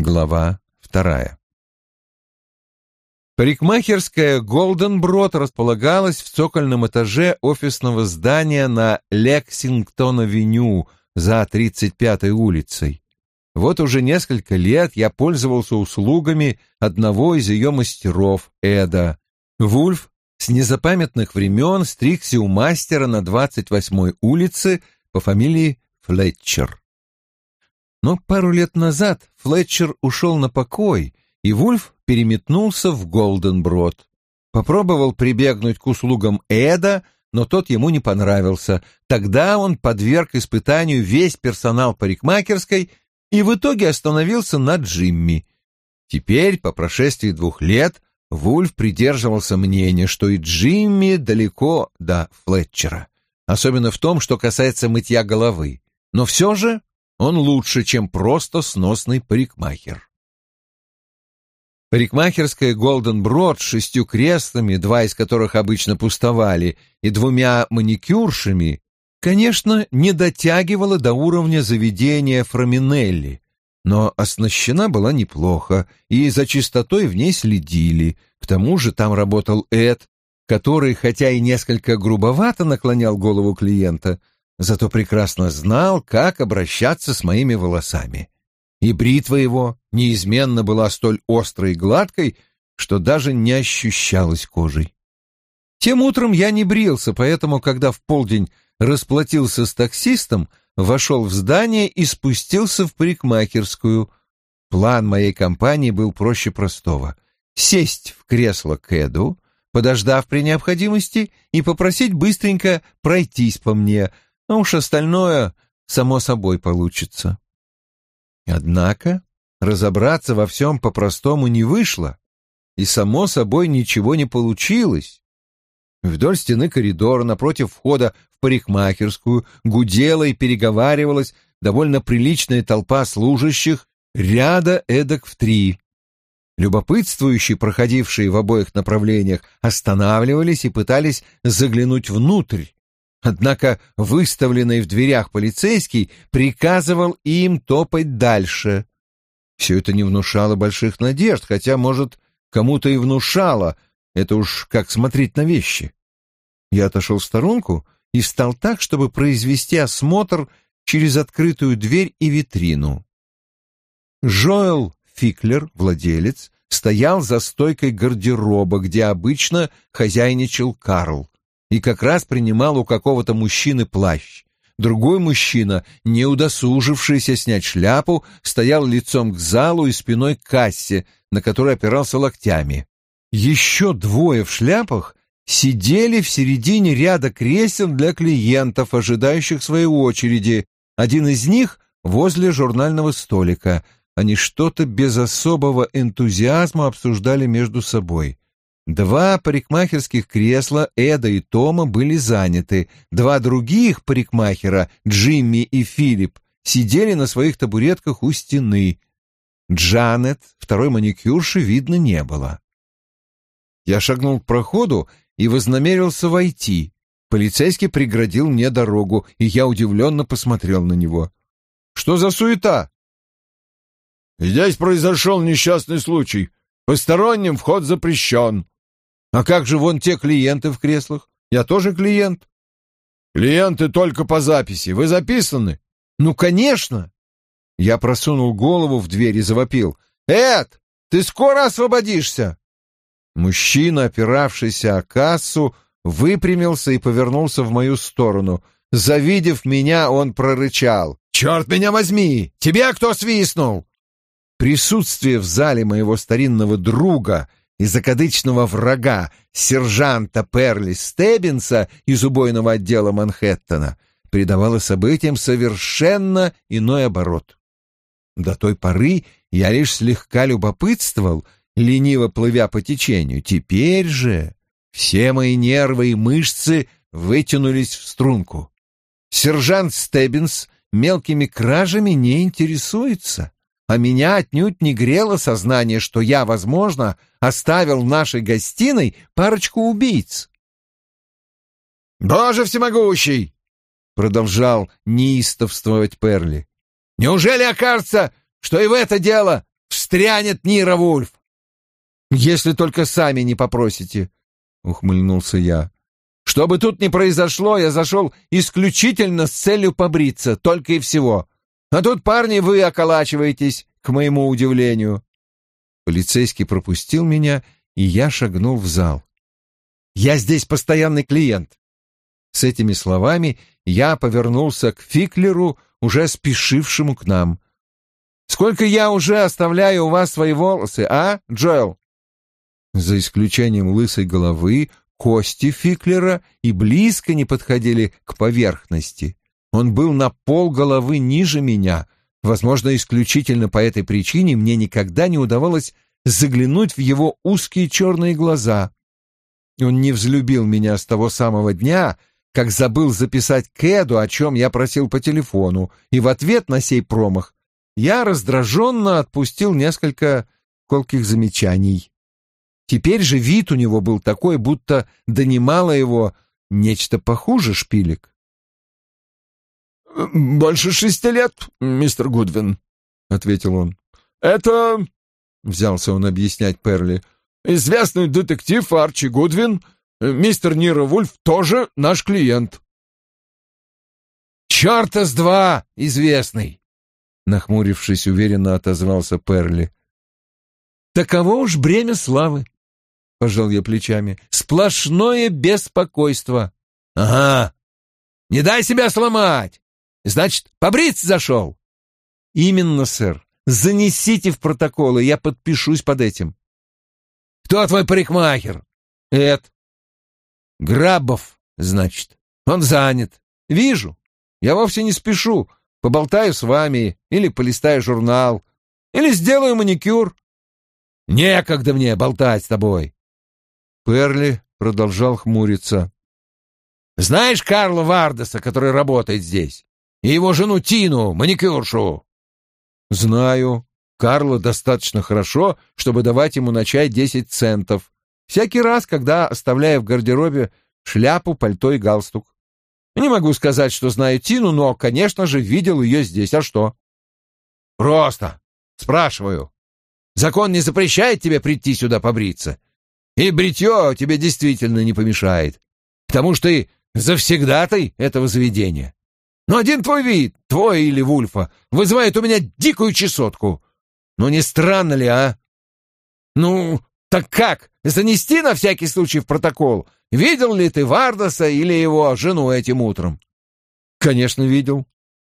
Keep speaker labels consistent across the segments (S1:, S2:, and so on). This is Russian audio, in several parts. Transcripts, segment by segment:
S1: Глава вторая. Парикмахерская Голденброд располагалась в цокольном этаже офисного здания на Лексингтон-авеню за 35-й улицей. Вот уже несколько лет я пользовался услугами одного из ее мастеров, Эда. Вульф с незапамятных времен стригся у мастера на 28-й улице по фамилии Флетчер. Но пару лет назад Флетчер ушел на покой, и Вульф переметнулся в Голденброд. Попробовал прибегнуть к услугам Эда, но тот ему не понравился. Тогда он подверг испытанию весь персонал парикмахерской и в итоге остановился на Джимми. Теперь, по прошествии двух лет, Вульф придерживался мнения, что и Джимми далеко до Флетчера, особенно в том, что касается мытья головы. Но все же он лучше, чем просто сносный парикмахер. Парикмахерская Голден Брод с шестью креслами, два из которых обычно пустовали, и двумя маникюршами, конечно, не дотягивала до уровня заведения Фраминелли, но оснащена была неплохо, и за чистотой в ней следили. К тому же там работал Эд, который, хотя и несколько грубовато наклонял голову клиента, зато прекрасно знал, как обращаться с моими волосами. И бритва его неизменно была столь острой и гладкой, что даже не ощущалась кожей. Тем утром я не брился, поэтому, когда в полдень расплатился с таксистом, вошел в здание и спустился в парикмахерскую. План моей компании был проще простого — сесть в кресло Кэду, подождав при необходимости, и попросить быстренько пройтись по мне — а уж остальное само собой получится. Однако разобраться во всем по-простому не вышло, и само собой ничего не получилось. Вдоль стены коридора напротив входа в парикмахерскую гудела и переговаривалась довольно приличная толпа служащих ряда эдак в три. Любопытствующие, проходившие в обоих направлениях, останавливались и пытались заглянуть внутрь, Однако выставленный в дверях полицейский приказывал им топать дальше. Все это не внушало больших надежд, хотя, может, кому-то и внушало. Это уж как смотреть на вещи. Я отошел в сторонку и встал так, чтобы произвести осмотр через открытую дверь и витрину. Жоэл Фиклер, владелец, стоял за стойкой гардероба, где обычно хозяйничал Карл и как раз принимал у какого-то мужчины плащ. Другой мужчина, не удосужившийся снять шляпу, стоял лицом к залу и спиной к кассе, на которой опирался локтями. Еще двое в шляпах сидели в середине ряда кресел для клиентов, ожидающих своей очереди. Один из них возле журнального столика. Они что-то без особого энтузиазма обсуждали между собой. Два парикмахерских кресла Эда и Тома были заняты, два других парикмахера, Джимми и Филипп, сидели на своих табуретках у стены. Джанет, второй маникюрши, видно не было. Я шагнул к проходу и вознамерился войти. Полицейский преградил мне дорогу, и я удивленно посмотрел на него. «Что за суета?» «Здесь произошел несчастный случай. Посторонним вход запрещен», а как же вон те клиенты в креслах? Я тоже клиент. Клиенты только по записи. Вы записаны? Ну, конечно. Я просунул голову в дверь и завопил. Эд, ты скоро освободишься? Мужчина, опиравшийся о кассу, выпрямился и повернулся в мою сторону. Завидев меня, он прорычал. «Черт меня возьми! Тебя кто свистнул?» Присутствие в зале моего старинного друга — и закадычного врага, сержанта Перли Стеббинса из убойного отдела Манхэттена, придавало событиям совершенно иной оборот. До той поры я лишь слегка любопытствовал, лениво плывя по течению. Теперь же все мои нервы и мышцы вытянулись в струнку. Сержант Стеббинс мелкими кражами не интересуется а меня отнюдь не грело сознание, что я, возможно, оставил в нашей гостиной парочку убийц. «Боже всемогущий!» — продолжал неистовствовать Перли. «Неужели окажется, что и в это дело
S2: встрянет Нира Вульф.
S1: Если только сами не попросите, — ухмыльнулся я. Что бы тут ни произошло, я зашел исключительно с целью побриться, только и всего. А тут, парни, вы околачиваетесь, к моему удивлению. Полицейский пропустил меня, и я шагнул в зал. Я здесь постоянный клиент. С этими словами я повернулся к Фиклеру, уже спешившему к нам. «Сколько я уже оставляю у вас свои волосы, а, Джоэл?» За исключением лысой головы, кости Фиклера и близко не подходили к поверхности. Он был на пол головы ниже меня. Возможно, исключительно по этой причине мне никогда не удавалось заглянуть в его узкие черные глаза. Он не взлюбил меня с того самого дня, как забыл записать Кэду, о чем я просил по телефону, и в ответ на сей промах я раздраженно отпустил несколько колких замечаний. Теперь же вид у него был такой, будто донимало его нечто похуже шпилек.
S2: «Больше шести лет, мистер Гудвин», — ответил он. «Это...» — взялся он объяснять Перли. «Известный детектив Арчи Гудвин Мистер Нира Вульф тоже наш клиент.
S1: «Черта с два, известный!» Нахмурившись, уверенно отозвался Перли. «Таково уж бремя славы!» — пожал я плечами. «Сплошное беспокойство!»
S2: «Ага! Не дай себя сломать! Значит, побриться зашел!»
S1: «Именно, сэр. Занесите в протокол, и я подпишусь под этим».
S2: «Кто твой парикмахер?»
S1: «Эд».
S2: Грабов, значит. Он занят.
S1: Вижу. Я вовсе не спешу. Поболтаю с вами или полистаю журнал, или сделаю маникюр.
S2: Некогда мне болтать с тобой.
S1: Перли продолжал хмуриться.
S2: Знаешь Карла Вардеса, который работает здесь? И его жену Тину, маникюршу?
S1: Знаю. Карла достаточно хорошо, чтобы давать ему на чай десять центов. Всякий раз, когда оставляю в гардеробе шляпу, пальто и галстук. Не могу сказать, что знаю Тину, но, конечно же, видел ее здесь. А что?
S2: Просто. Спрашиваю. Закон не запрещает тебе прийти сюда побриться. И бритье тебе действительно не помешает. Потому что ты завсегдатай этого заведения. Но один твой вид, твой или Вульфа, вызывает у меня дикую чесотку. Ну, не странно ли, а? Ну, так как, занести на всякий случай в протокол? Видел ли ты Вардаса или его жену этим утром?
S1: Конечно, видел.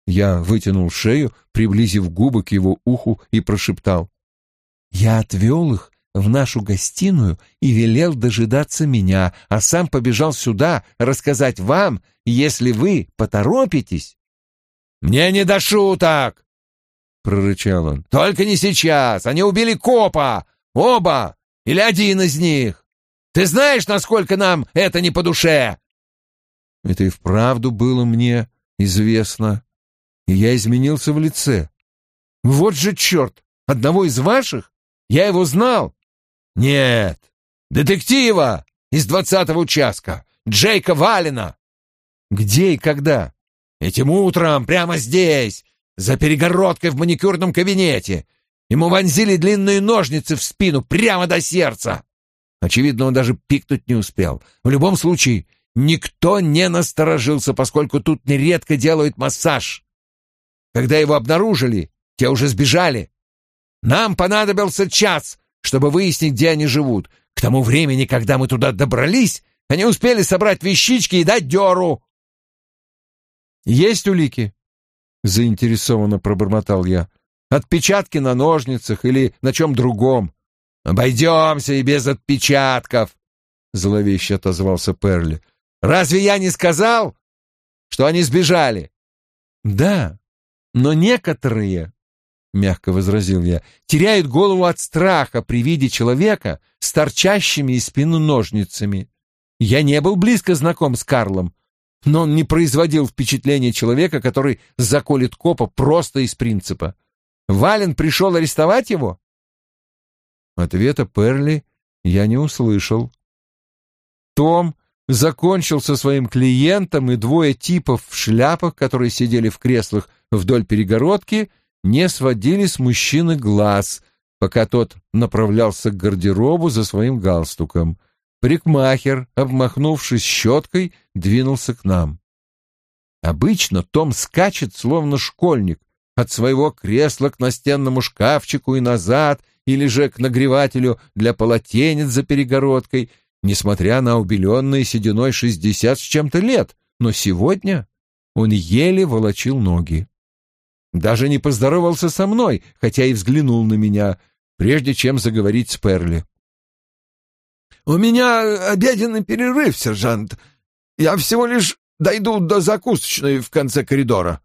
S1: Я вытянул шею, приблизив губы к его уху и прошептал. Я отвел их в нашу гостиную и велел дожидаться меня, а сам побежал сюда рассказать вам, если вы поторопитесь.
S2: «Мне не до шуток!» — прорычал он. «Только не сейчас! Они убили копа! Оба! Или один из них? Ты знаешь, насколько нам это не по душе?»
S1: Это и вправду было мне известно, и я изменился в лице. «Вот же черт! Одного из ваших? Я его знал!»
S2: «Нет, детектива из двадцатого участка, Джейка Валина!»
S1: «Где и когда?»
S2: «Этим утром, прямо здесь, за перегородкой в маникюрном кабинете. Ему вонзили длинные ножницы в спину прямо до сердца. Очевидно, он даже пикнуть не успел. В любом случае, никто не насторожился, поскольку тут нередко делают массаж. Когда его обнаружили, те уже сбежали. Нам понадобился час, чтобы выяснить, где они живут. К тому времени, когда мы туда добрались, они успели собрать вещички и дать дёру.
S1: «Есть улики?» — заинтересованно пробормотал я. Отпечатки на ножницах или на чем другом.
S2: «Обойдемся и без отпечатков», — зловеще отозвался Перли. «Разве я не сказал, что они сбежали?»
S1: «Да, но некоторые, — мягко возразил я, — теряют голову от страха при виде человека с торчащими из спины ножницами. Я не был близко знаком с Карлом, но он не производил впечатления человека, который заколет копа просто из принципа. Вален пришел арестовать его? Ответа Перли я не услышал. Том закончил со своим клиентом, и двое типов в шляпах, которые сидели в креслах вдоль перегородки, не сводили с мужчины глаз. пока тот направлялся к гардеробу за своим галстуком. Парикмахер, обмахнувшись щеткой, двинулся к нам. Обычно Том скачет, словно школьник, от своего кресла к настенному шкафчику и назад, или же к нагревателю для полотенец за перегородкой, несмотря на убеленные сединой шестьдесят с чем-то лет, но сегодня он еле волочил ноги. Даже не поздоровался со мной, хотя и взглянул на меня, прежде чем заговорить с Перли.
S2: «У меня обеденный перерыв, сержант. Я всего лишь дойду до закусочной в конце коридора».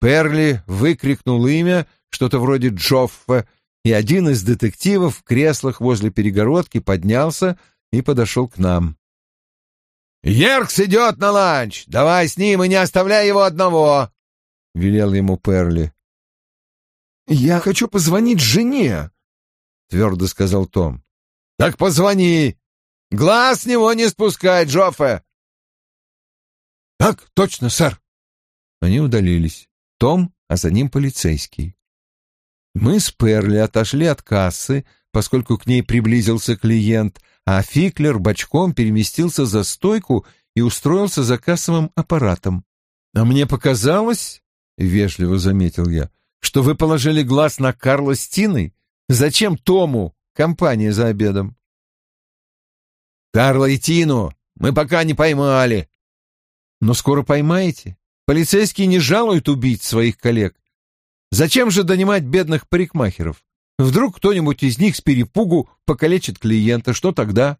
S1: Перли выкрикнул имя, что-то вроде Джоффа, и один из детективов в креслах возле перегородки поднялся и подошел к нам.
S2: «Еркс идет на ланч! Давай с ним и не оставляй его одного!» — велел ему Перли.
S1: «Я хочу позвонить жене», — твердо сказал Том.
S2: «Так позвони! Глаз с него не спускай, Джоффе!»
S1: «Так, точно, сэр!» Они удалились. Том, а за ним полицейский. Мы с Перли отошли от кассы, поскольку к ней приблизился клиент, а Фиклер бочком переместился за стойку и устроился за кассовым аппаратом. «А мне показалось, — вежливо заметил я, — что вы положили глаз на Карла Стиной. Зачем Тому компания за обедом?»
S2: «Карла и Тину мы пока не поймали».
S1: «Но скоро поймаете. Полицейские не жалуют убить своих коллег. Зачем же донимать бедных парикмахеров? Вдруг кто-нибудь из них с перепугу покалечит клиента, что тогда?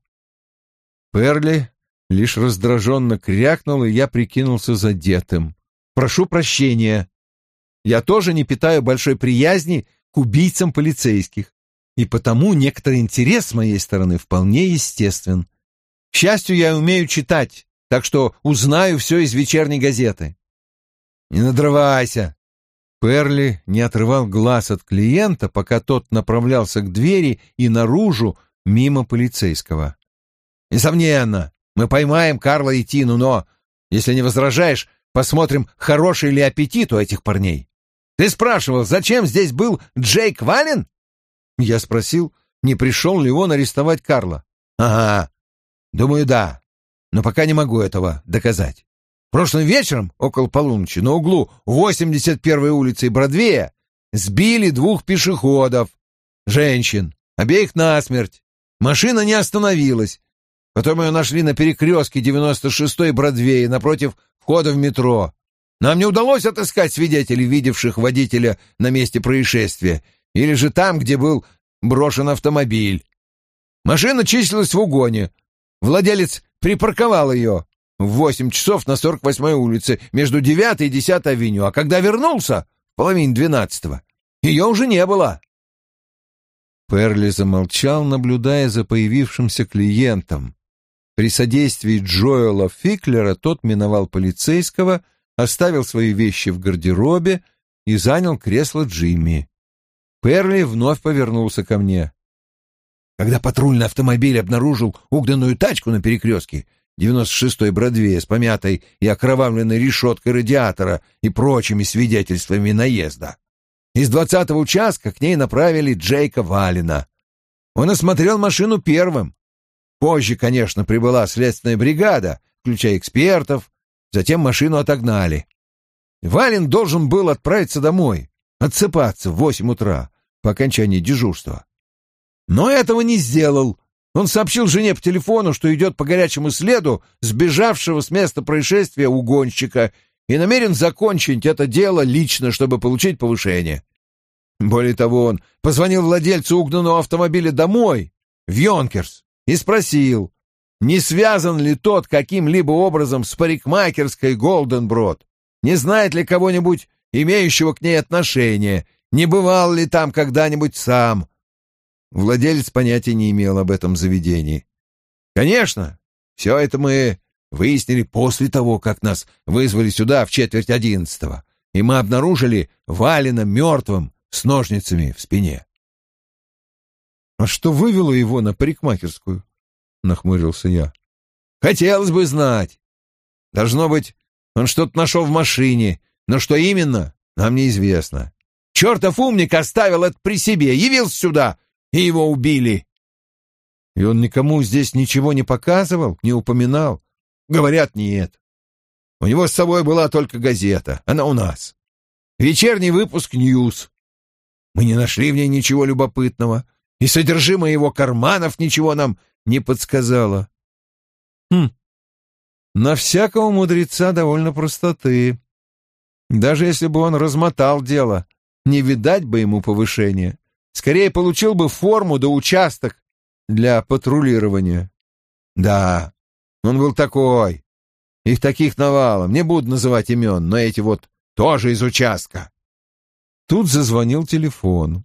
S1: Перли лишь раздраженно крякнул, и я прикинулся задетым. Прошу прощения. Я тоже не питаю большой приязни к убийцам полицейских, и потому некоторый интерес с моей стороны вполне естествен. К счастью, я умею читать, так что узнаю все из вечерней газеты.
S2: Не надрывайся.
S1: Перли не отрывал глаз от клиента, пока тот направлялся к двери и наружу мимо полицейского.
S2: Несомненно, мы поймаем Карла и Тину, но, если не возражаешь, посмотрим, хороший ли аппетит у этих парней. Ты спрашивал, зачем здесь был Джейк Вален?
S1: Я спросил, не пришел ли он арестовать Карла.
S2: Ага, думаю, да, но пока не могу этого доказать. Прошлым вечером, около полуночи, на углу 81-й улицы и Бродвея сбили двух пешеходов, женщин, обеих насмерть. Машина не остановилась. Потом ее нашли на перекрестке 96-й Бродвея напротив входа в метро. Нам не удалось отыскать свидетелей, видевших водителя на месте происшествия, или же там, где был брошен автомобиль. Машина числилась в угоне. Владелец припарковал ее в восемь часов на сорок восьмой улице между девятой и десятой авеню, а когда вернулся, в половине двенадцатого, ее уже не было.
S1: Перли замолчал, наблюдая за появившимся клиентом. При содействии Джоэла Фиклера тот миновал полицейского, оставил свои вещи в гардеробе и занял кресло Джимми. Перли вновь повернулся ко мне.
S2: Когда патрульный автомобиль обнаружил угнанную тачку на перекрестке, 96-й Бродвея с помятой и окровавленной решеткой радиатора и прочими свидетельствами наезда. Из двадцатого участка к ней направили Джейка Валина. Он осмотрел машину первым. Позже, конечно, прибыла следственная бригада, включая экспертов, затем машину отогнали. Валин должен был отправиться домой, отсыпаться в восемь утра по окончании дежурства. Но этого не сделал, он сообщил жене по телефону, что идет по горячему следу сбежавшего с места происшествия угонщика и намерен закончить это дело лично, чтобы получить повышение. Более того, он позвонил владельцу угнанного автомобиля домой, в Йонкерс, и спросил, не связан ли тот каким-либо образом с парикмахерской Голденброд, не знает ли кого-нибудь, имеющего к ней отношение, не бывал ли там когда-нибудь сам, Владелец понятия не имел об этом заведении. Конечно, все это мы выяснили после того, как нас вызвали сюда в четверть одиннадцатого, и мы обнаружили Валина мертвым с ножницами в спине.
S1: — А что вывело его на парикмахерскую? — нахмурился я.
S2: — Хотелось бы знать. Должно быть, он что-то нашел в машине, но что именно, нам неизвестно. Чертов умник оставил это при себе, явился сюда, и его убили.
S1: И он никому здесь ничего не показывал, не упоминал?
S2: Говорят, нет. У него с собой была только газета, она у нас. Вечерний выпуск «Ньюс». Мы не нашли в ней ничего любопытного, и содержимое его карманов ничего нам не подсказало.
S1: Хм, на всякого мудреца довольно простоты. Даже если бы он размотал дело, не видать бы ему повышения. Скорее получил бы форму да участок для патрулирования. Да, он был такой. Их таких навалом. Не буду называть имен, но эти вот тоже из участка. Тут зазвонил телефон.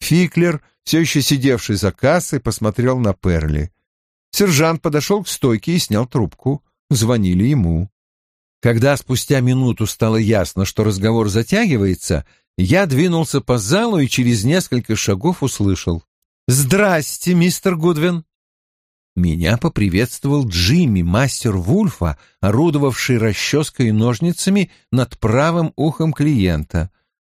S1: Фиклер, все еще сидевший за кассой, посмотрел на Перли. Сержант подошел к стойке и снял трубку. Звонили ему. Когда спустя минуту стало ясно, что разговор затягивается, я двинулся по залу и через несколько шагов услышал. «Здрасте, мистер Гудвин!» Меня поприветствовал Джимми, мастер Вульфа, орудовавший расческой и ножницами над правым ухом клиента.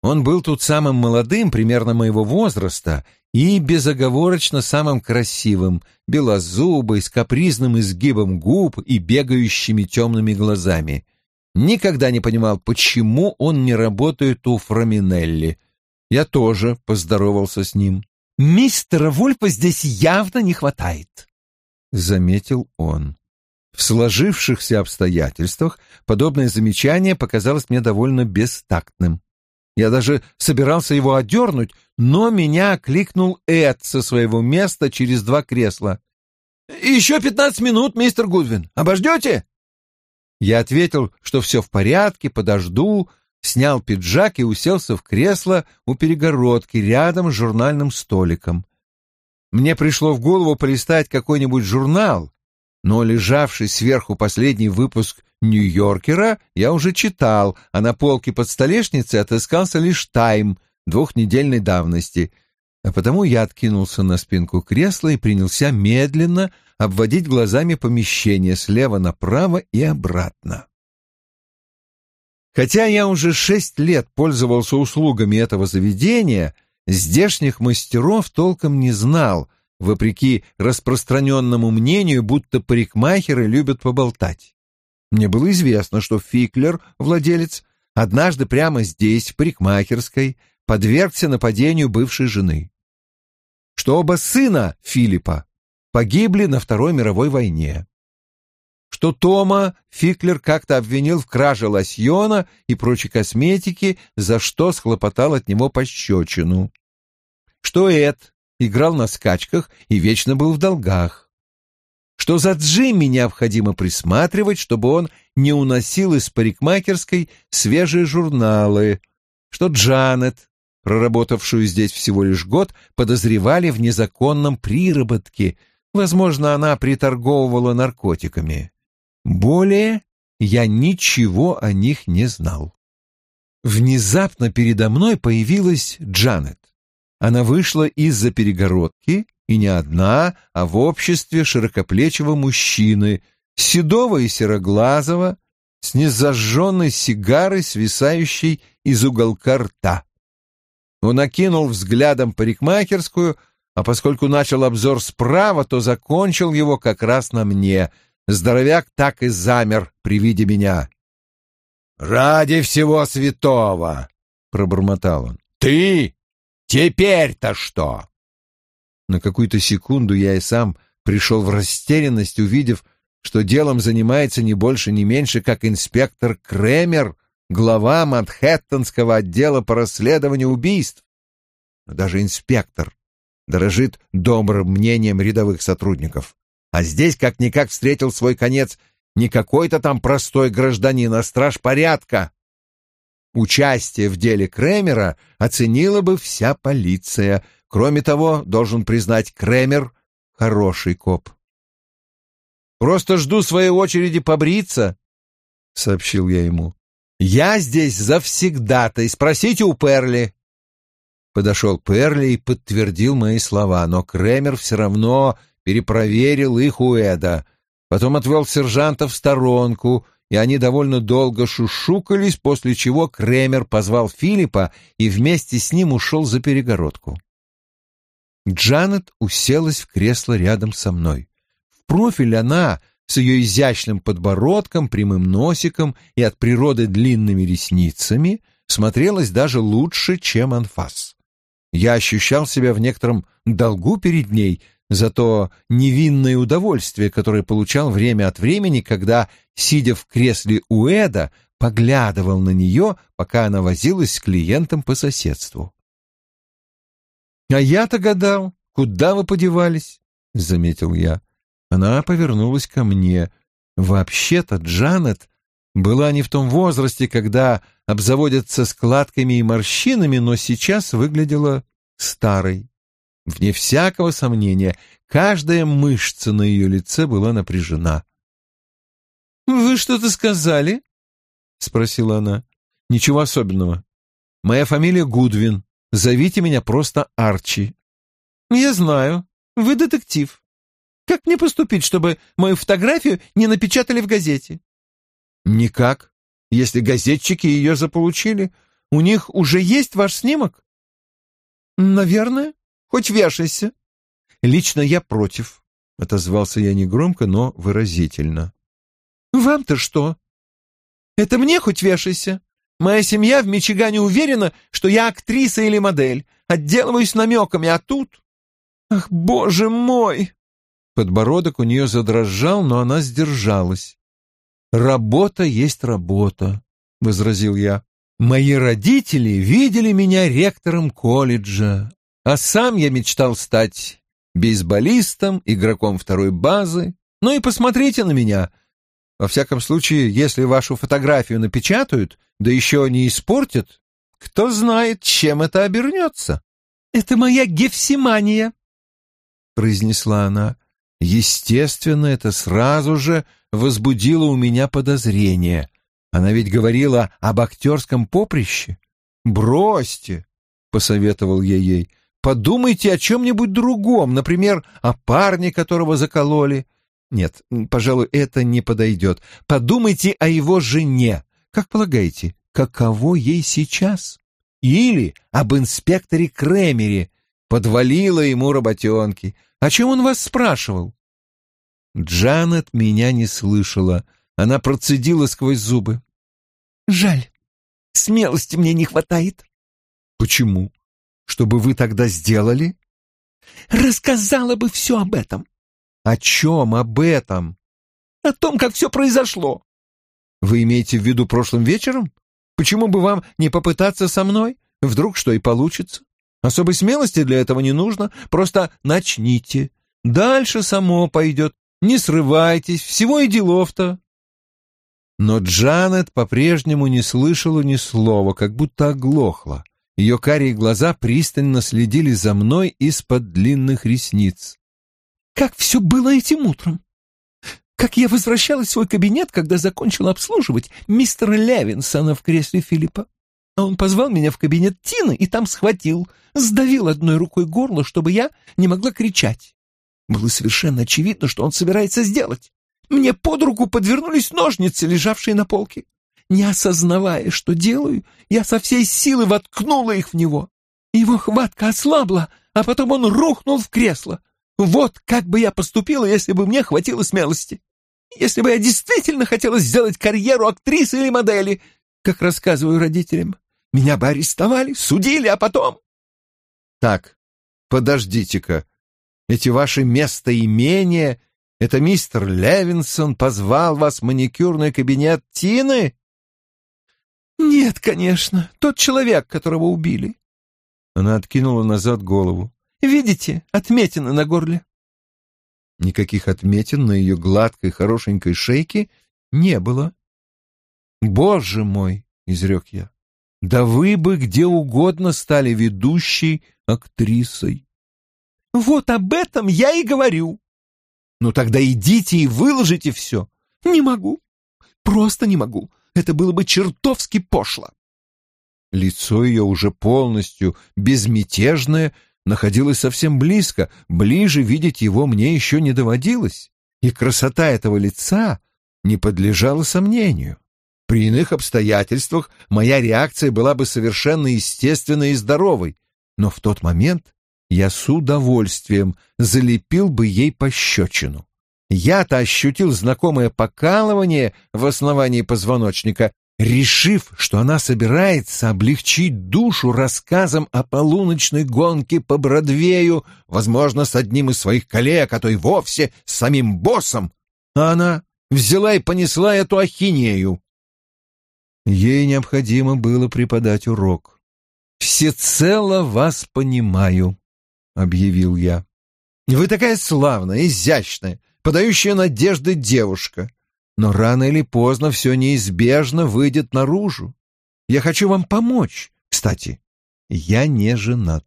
S1: Он был тут самым молодым, примерно моего возраста, и безоговорочно самым красивым, белозубый, с капризным изгибом губ и бегающими темными глазами. Никогда не понимал, почему он не работает у Фраминелли. Я тоже поздоровался с ним. «Мистера Вульпа здесь явно не хватает», — заметил он. В сложившихся обстоятельствах подобное замечание показалось мне довольно бестактным. Я даже собирался его одернуть, но меня окликнул Эд со своего места через два кресла. «Еще пятнадцать минут, мистер Гудвин. Обождете?» Я ответил, что все в порядке, подожду, снял пиджак и уселся в кресло у перегородки рядом с журнальным столиком. Мне пришло в голову полистать какой-нибудь журнал, но лежавший сверху последний выпуск «Нью-Йоркера» я уже читал, а на полке под столешницей отыскался лишь «Тайм» двухнедельной давности, а потому я откинулся на спинку кресла и принялся медленно обводить глазами помещение слева направо и обратно. Хотя я уже шесть лет пользовался услугами этого заведения, здешних мастеров толком не знал — вопреки распространенному мнению, будто парикмахеры любят поболтать. Мне было известно, что Фиклер, владелец, однажды прямо здесь, в парикмахерской, подвергся нападению бывшей жены. Что оба сына Филиппа погибли на Второй мировой войне. Что Тома Фиклер как-то обвинил в краже лосьона и прочей косметики, за что схлопотал от него пощечину. Что Эд играл на скачках и вечно был в долгах. Что за Джимми необходимо присматривать, чтобы он не уносил из парикмахерской свежие журналы, что Джанет, проработавшую здесь всего лишь год, подозревали в незаконном приработке, возможно, она приторговывала наркотиками. Более я ничего о них не знал. Внезапно передо мной появилась Джанет. Она вышла из-за перегородки, и не одна, а в обществе широкоплечего мужчины, седого и сероглазого, с незажженной сигарой, свисающей из уголка рта. Он окинул взглядом парикмахерскую, а поскольку начал обзор справа, то закончил его как раз на мне. Здоровяк так и замер при виде меня. «Ради всего святого!» — пробормотал он. «Ты Теперь-то что? На какую-то секунду я и сам пришел в растерянность, увидев, что делом занимается не больше, не меньше, как инспектор Кремер, глава Манхэттенского отдела по расследованию убийств. Но даже инспектор дорожит добрым мнением рядовых сотрудников. А здесь как-никак встретил свой конец не какой-то там простой гражданин, а страж порядка, Участие в деле Кремера оценила бы вся полиция. Кроме того, должен признать, Кремер — хороший коп. «Просто жду своей очереди побриться», — сообщил я ему. «Я здесь завсегда-то, и спросите у Перли». Подошел Перли и подтвердил мои слова, но Кремер все равно перепроверил их у Эда. Потом отвел сержанта в сторонку и они довольно долго шушукались, после чего Кремер позвал Филиппа и вместе с ним ушел за перегородку. Джанет уселась в кресло рядом со мной. В профиль она, с ее изящным подбородком, прямым носиком и от природы длинными ресницами, смотрелась даже лучше, чем анфас. Я ощущал себя в некотором долгу перед ней — за то невинное удовольствие, которое получал время от времени, когда, сидя в кресле у Эда, поглядывал на нее, пока она возилась с клиентом по соседству. «А я-то гадал, куда вы подевались?» — заметил я. Она повернулась ко мне. Вообще-то Джанет была не в том возрасте, когда обзаводятся складками и морщинами, но сейчас выглядела старой. Вне всякого сомнения, каждая мышца на ее лице была напряжена. «Вы что-то сказали?» — спросила она. «Ничего особенного. Моя фамилия Гудвин. Зовите меня просто Арчи». «Я знаю. Вы детектив. Как мне поступить, чтобы мою фотографию не напечатали в газете?» «Никак. Если газетчики ее заполучили, у них уже есть ваш снимок?» «Наверное. Хоть вешайся. Лично я против, — отозвался я негромко, но выразительно. Вам-то что? Это мне хоть вешайся. Моя семья в Мичигане уверена, что я актриса или модель. Отделываюсь намеками, а тут... Ах, боже мой! Подбородок у нее задрожал, но она сдержалась. «Работа есть работа», — возразил я. «Мои родители видели меня ректором колледжа, а сам я мечтал стать бейсболистом, игроком второй базы. Ну и посмотрите на меня. Во всяком случае, если вашу фотографию напечатают, да еще не испортят, кто знает, чем это обернется. «Это моя гефсимания», — произнесла она. Естественно, это сразу же возбудило у меня подозрение. Она ведь говорила об актерском поприще. «Бросьте», — посоветовал я ей, Подумайте о чем-нибудь другом, например, о парне, которого закололи. Нет, пожалуй, это не подойдет. Подумайте о его жене. Как полагаете, каково ей сейчас? Или об инспекторе Кремере. Подвалила ему работенки. О чем он вас спрашивал? Джанет меня не слышала. Она процедила сквозь зубы. «Жаль, смелости мне не хватает». «Почему?» Что бы вы тогда сделали? Рассказала бы все об этом. О чем об этом? О том, как все произошло. Вы имеете в виду прошлым вечером? Почему бы вам не попытаться со мной? Вдруг что и получится. Особой смелости для этого не нужно, просто начните. Дальше само пойдет. Не срывайтесь, всего и делов-то. Но Джанет по-прежнему не слышала ни слова, как будто оглохла. Ее карие глаза пристально следили за мной из-под длинных ресниц. «Как все было этим утром? Как я возвращалась в свой кабинет, когда закончила обслуживать мистера Левинсона в кресле Филиппа. А он позвал меня в кабинет Тины и там схватил, сдавил одной рукой горло, чтобы я не могла кричать. Было совершенно очевидно, что он собирается сделать. Мне под руку подвернулись ножницы, лежавшие на полке. Не осознавая, что делаю, я со всей силы воткнула их в него. Его хватка ослабла, а потом он рухнул в кресло. Вот как бы я поступила, если бы мне хватило смелости. Если бы я действительно хотела сделать карьеру актрисы или модели, как рассказываю родителям. Меня бы арестовали, судили, а потом... Так, подождите-ка. Эти ваши местоимения... Это мистер Левинсон позвал вас в маникюрный кабинет Тины? «Нет, конечно, тот человек, которого убили». Она откинула назад голову. «Видите, отметины на горле?» Никаких отметин на ее гладкой, хорошенькой шейке не было. «Боже мой!» — изрек я. «Да вы бы где угодно стали ведущей актрисой». «Вот об этом я и говорю». «Ну тогда идите и выложите все». «Не могу. Просто не могу. Это было бы чертовски пошло. Лицо ее уже полностью безмятежное находилось совсем близко, ближе видеть его мне еще не доводилось, и красота этого лица не подлежало сомнению. При иных обстоятельствах моя реакция была бы совершенно естественной и здоровой, но в тот момент я с удовольствием залепил бы ей пощечину. Я-то ощутил знакомое покалывание в основании позвоночника, решив, что она собирается облегчить душу рассказом о полуночной гонке по Бродвею, возможно, с одним из своих коллег, а то и вовсе с самим боссом. А она взяла и понесла эту ахинею. Ей необходимо было преподать урок. «Всецело вас понимаю», — объявил я. «Вы такая славная, изящная, подающая надежды девушка. Но рано или поздно все неизбежно выйдет наружу. Я хочу вам помочь. Кстати, я не женат.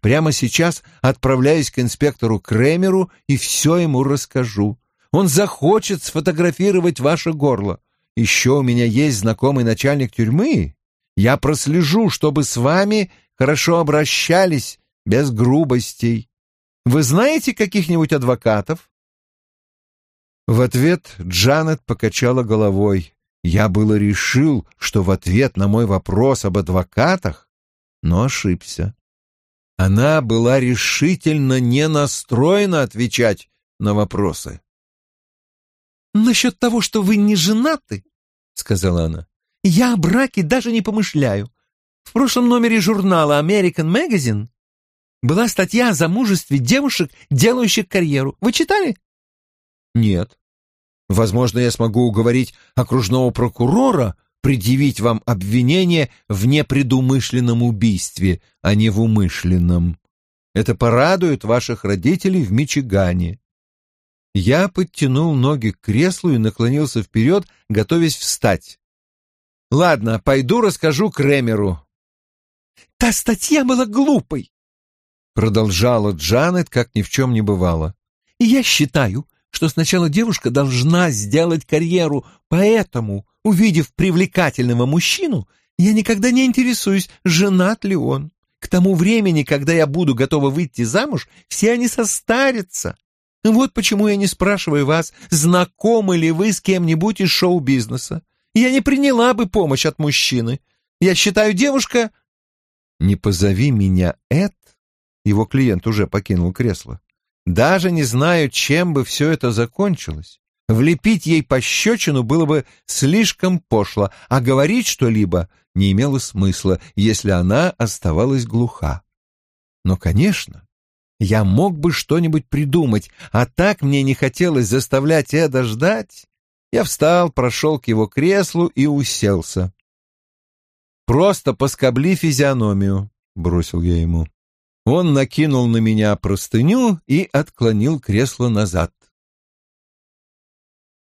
S1: Прямо сейчас отправляюсь к инспектору Кремеру и все ему расскажу. Он захочет сфотографировать ваше горло. Еще у меня есть знакомый начальник тюрьмы. Я прослежу, чтобы с вами хорошо обращались, без грубостей. Вы знаете каких-нибудь адвокатов?» В ответ Джанет покачала головой. Я было решил, что в ответ на мой вопрос об адвокатах, но ошибся. Она была решительно не настроена отвечать на вопросы.
S3: «Насчет того, что вы не женаты, — сказала она, — я о браке даже не помышляю. В прошлом номере журнала American Magazine была статья о замужестве девушек, делающих карьеру. Вы читали?
S1: Нет. Возможно, я смогу уговорить окружного прокурора предъявить вам обвинение в непредумышленном убийстве, а не в умышленном. Это порадует ваших родителей в Мичигане. Я подтянул ноги к креслу и наклонился вперед, готовясь встать. Ладно, пойду расскажу Кремеру.
S3: Та статья была глупой, продолжала Джанет, как ни в чем не бывало. И я считаю, что сначала девушка должна сделать карьеру, поэтому, увидев привлекательного мужчину, я никогда не интересуюсь, женат ли он. К тому времени, когда я буду готова выйти замуж, все они состарятся. Вот почему я не спрашиваю вас, знакомы ли вы с кем-нибудь из шоу-бизнеса. Я не приняла бы помощь от мужчины. Я считаю, девушка...
S1: Не позови меня Эд. Его клиент уже покинул кресло. Даже не знаю, чем бы все это закончилось. Влепить ей пощечину было бы слишком пошло, а говорить что-либо не имело смысла, если она оставалась глуха. Но, конечно, я мог бы что-нибудь придумать, а так мне не хотелось заставлять Эда ждать. Я встал, прошел к его креслу и уселся. «Просто поскобли физиономию», — бросил я ему. Он накинул на меня простыню и отклонил кресло назад.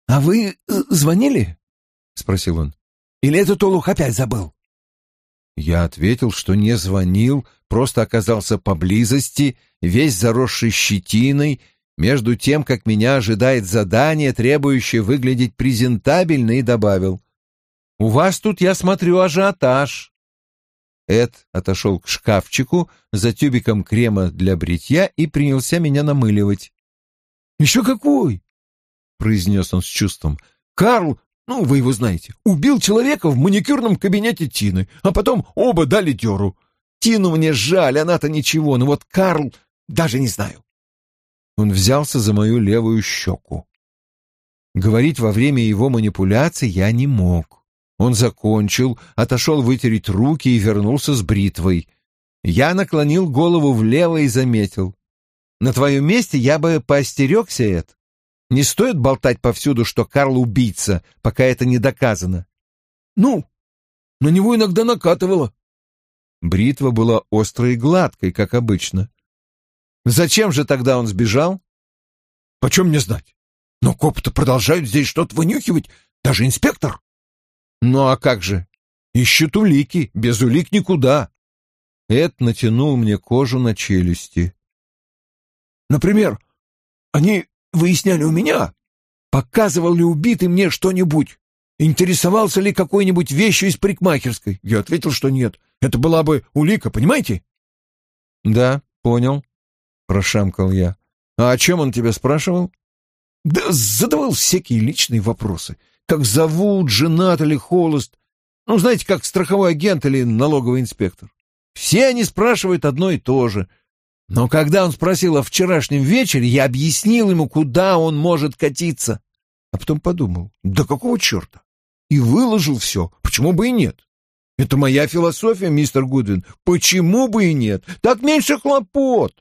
S3: «А вы э, звонили?» — спросил он. «Или этот олух опять забыл?»
S1: Я ответил, что не звонил, просто оказался поблизости, весь заросший щетиной, между тем, как меня ожидает задание, требующее выглядеть презентабельно, и добавил. «У вас тут, я смотрю, ажиотаж». Эд отошел к шкафчику за тюбиком крема для бритья и принялся меня намыливать.
S3: «Еще какой!» — произнес он с чувством. «Карл, ну, вы его знаете, убил человека в маникюрном кабинете Тины, а потом оба дали дёру. Тину мне жаль, она-то ничего, но вот Карл даже не знаю».
S1: Он взялся за мою левую щеку. Говорить во время его манипуляций я не мог. Он закончил, отошел вытереть руки и вернулся с бритвой. Я наклонил голову влево и заметил. На твоем месте я бы поостерегся, Эд. Не стоит болтать повсюду, что Карл убийца, пока это не доказано.
S3: Ну, на него иногда накатывало.
S1: Бритва была острой и гладкой, как обычно. Зачем же тогда он сбежал?
S3: Почем мне знать? Но копы-то продолжают здесь что-то вынюхивать, даже инспектор.
S1: Ну а как же? Ищут улики, без улик никуда. Эд натянул мне кожу на челюсти.
S3: Например, они выясняли у меня, показывал ли убитый мне что-нибудь, интересовался ли какой-нибудь вещью из парикмахерской. Я ответил, что нет. Это была бы улика, понимаете?
S1: Да, понял, прошамкал я. А о чем он тебя спрашивал?
S3: Да задавал всякие личные вопросы.
S1: Как зовут, женат или холост. Ну, знаете, как страховой агент или налоговый инспектор. Все они спрашивают одно и то же. Но когда он спросил о вчерашнем вечере, я объяснил ему, куда он может катиться. А потом подумал, да какого черта? И выложил все, почему бы и нет? Это моя философия, мистер Гудвин. Почему бы и нет? Так меньше хлопот.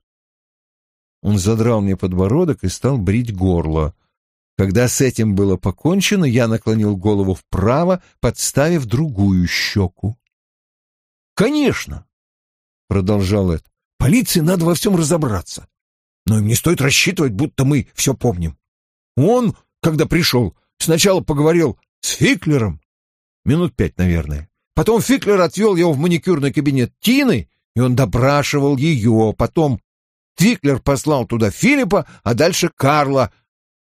S1: Он задрал мне подбородок и стал брить горло. Когда с этим было покончено, я наклонил голову вправо, подставив другую щеку. «Конечно!» — продолжал Эд. «Полиции надо во всем разобраться. Но им не стоит рассчитывать, будто мы все помним. Он, когда пришел, сначала поговорил с Фиклером, минут пять, наверное. Потом Фиклер отвел его в маникюрный кабинет Тины, и он допрашивал ее. Потом Фиклер послал туда Филиппа, а дальше Карла,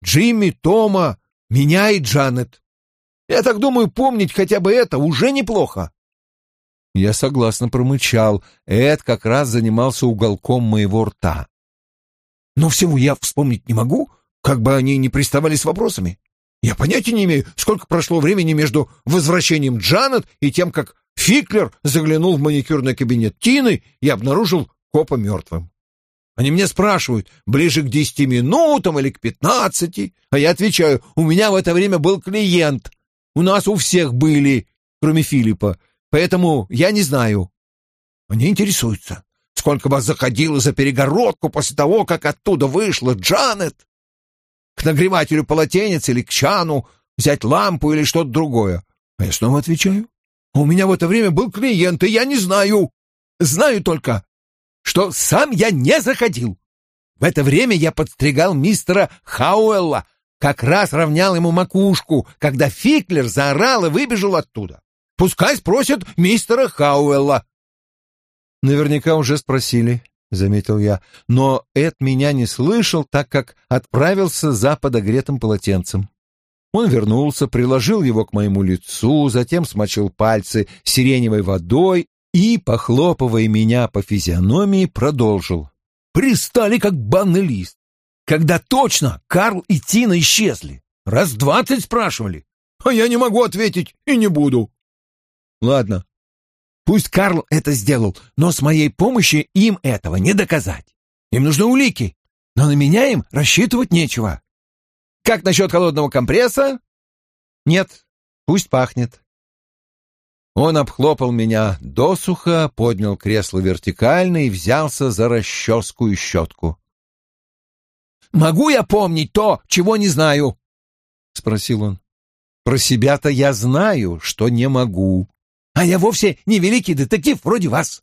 S1: Джимми, Тома, меня и Джанет. Я так думаю, помнить хотя бы это уже неплохо. Я согласно промычал. Эд как раз занимался уголком моего рта. Но всего я вспомнить не могу, как бы они ни приставали с вопросами. Я понятия не имею, сколько прошло времени между возвращением Джанет и тем, как Фиклер заглянул в маникюрный кабинет Тины и обнаружил копа мертвым. Они меня спрашивают, ближе к десяти минутам или к пятнадцати, а я отвечаю, у меня в это время был клиент. У нас у всех были, кроме Филиппа, поэтому я не знаю. Они интересуются, сколько вас заходило за перегородку после того, как оттуда вышла Джанет к нагревателю полотенец или к чану, взять лампу или что-то другое. А я снова отвечаю. У меня в это время был клиент, и я не знаю. Знаю только, что сам я не заходил. В это время я подстригал мистера Хауэлла, как раз равнял ему макушку, когда Фиклер заорал и выбежал оттуда. Пускай спросят мистера Хауэлла. Наверняка уже спросили. — заметил я, но Эд меня не слышал, так как отправился за подогретым полотенцем. Он вернулся, приложил его к моему лицу, затем смочил пальцы сиреневой водой и, похлопывая меня по физиономии, продолжил. «Пристали, как банный лист. Когда точно Карл и Тина исчезли? Раз двадцать спрашивали. А я не могу ответить и не буду». «Ладно, Пусть Карл это сделал, но с моей помощью им этого не доказать. Им нужны улики, но на меня им рассчитывать нечего. Как насчет холодного компресса? Нет, пусть пахнет. Он обхлопал меня досуха, поднял кресло вертикально и взялся за расческу и щетку. «Могу я помнить то, чего не знаю?» — спросил он. «Про себя-то я знаю, что не могу а я вовсе не великий детектив вроде вас.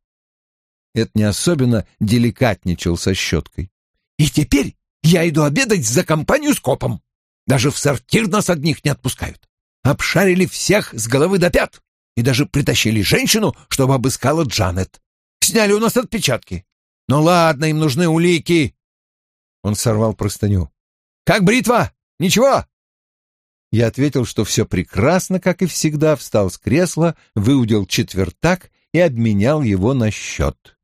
S1: Это не особенно деликатничал со щеткой. И теперь я иду обедать за компанию с копом. Даже в сортир нас одних не отпускают. Обшарили всех с головы до пят и даже притащили женщину, чтобы обыскала Джанет. Сняли у нас отпечатки. Ну ладно, им нужны улики. Он сорвал простыню. Как бритва? Ничего? Я ответил, что все прекрасно, как и всегда, встал с кресла, выудил четвертак и обменял его на счет.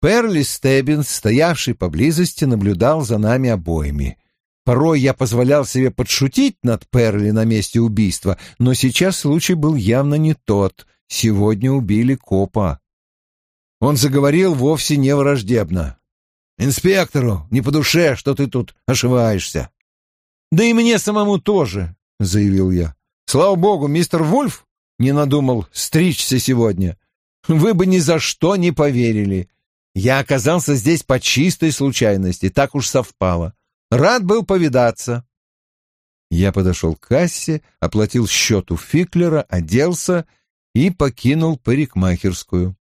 S1: Перли Стеббинс, стоявший поблизости, наблюдал за нами обоими. Порой я позволял себе подшутить над Перли на месте убийства, но сейчас случай был явно не тот. Сегодня убили копа. Он заговорил вовсе не враждебно. «Инспектору не по душе, что ты тут ошиваешься». «Да и мне самому тоже. — заявил я. «Слава богу, мистер Вульф не надумал стричься сегодня. Вы бы ни за что не поверили. Я оказался здесь по чистой случайности, так уж совпало. Рад был повидаться». Я подошел к кассе, оплатил счет у Фиклера, оделся и покинул парикмахерскую.